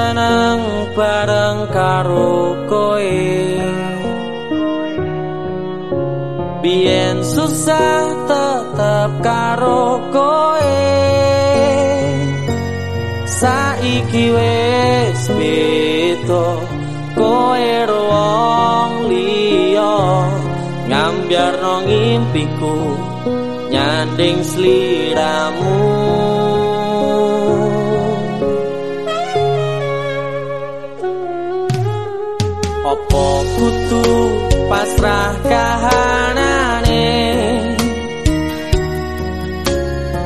seneng bareng karo koe. Bien susah tetep karo koe. Saiki wis beda koe ruang liya. Ngambiar ngimpiku nyanding sliramu Opo kutu pasrah kahanane?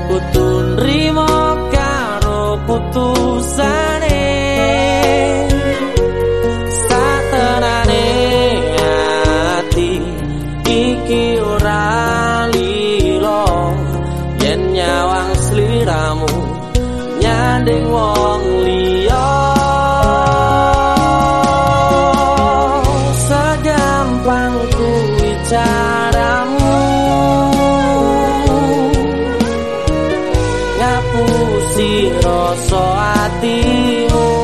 Kutu nrimo karo putusane. Satenane ati iki ora lilo. Yen nyawang sliramu nyanding wong Ngapusi rasa hatimu